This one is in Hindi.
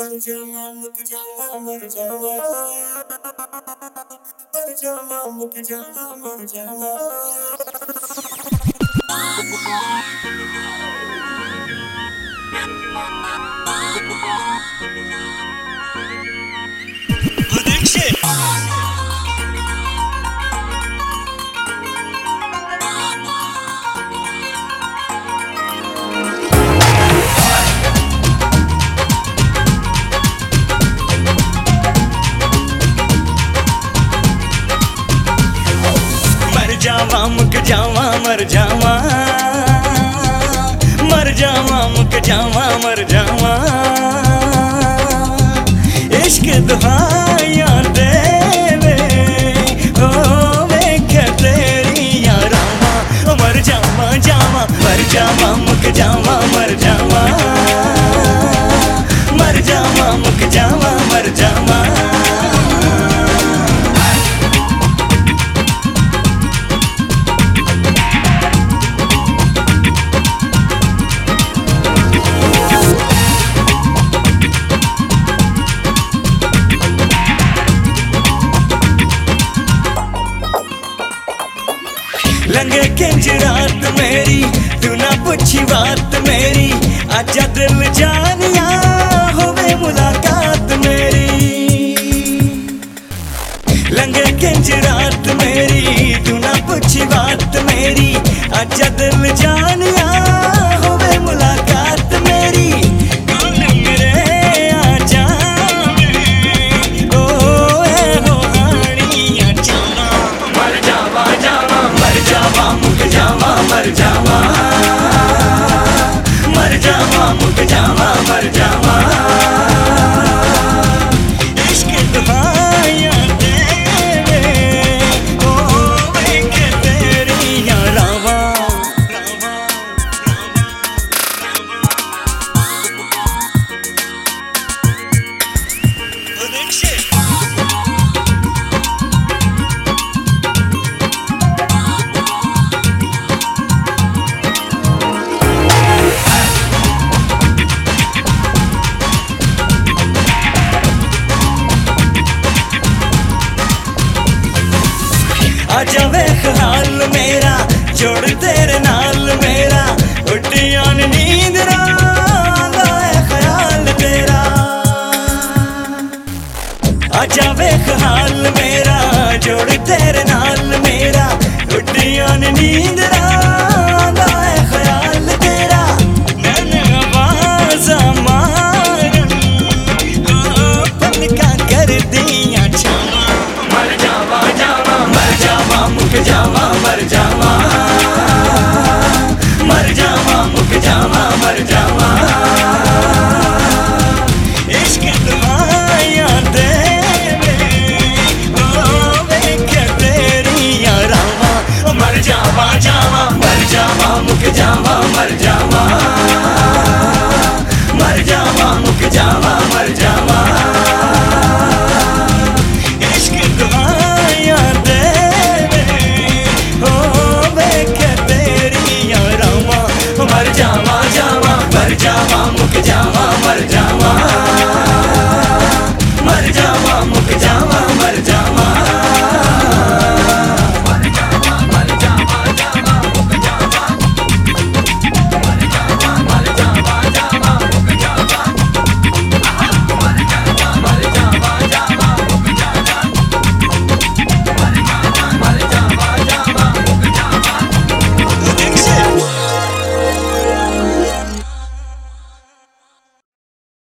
Put it your mom, look at your mom, look at your mom. Put it your mom, look at your your. जावा, मुक जावा, मर जावा। मर जावा, मुक जावा, मर जावा। इश्क दुहाया देवे तेरी यारावा मर जावा जावा, मर जावा, मुक जावा, मर जावा। लंगे किंज रात मेरी, तू ना पूछी बात मेरी। आजा दिल जानिया होवे मुलाकात मेरी। लंगे किंज रात मेरी, तू ना पूछी बात मेरी। आजा दिल जानिया ਆਜਾ ਵੇਖ ਹਾਲ ਮੇਰਾ, ਜੋੜ ਤੇਰੇ ਨਾਲ ਮੇਰਾ। ਉੱਡਿਆ ਨੀਂਦ ਰਾਵਾਏ ਖਿਆਲ ਤੇਰਾ। ਆਜਾ ਵੇਖ ਹਾਲ ਮੇਰਾ, ਜੋੜ ਤੇਰੇ ਨਾਲ ਮੇਰਾ। ਉੱਡਿਆ ਨੀਂਦ ਰਾਵਾਏ What a job. Charger.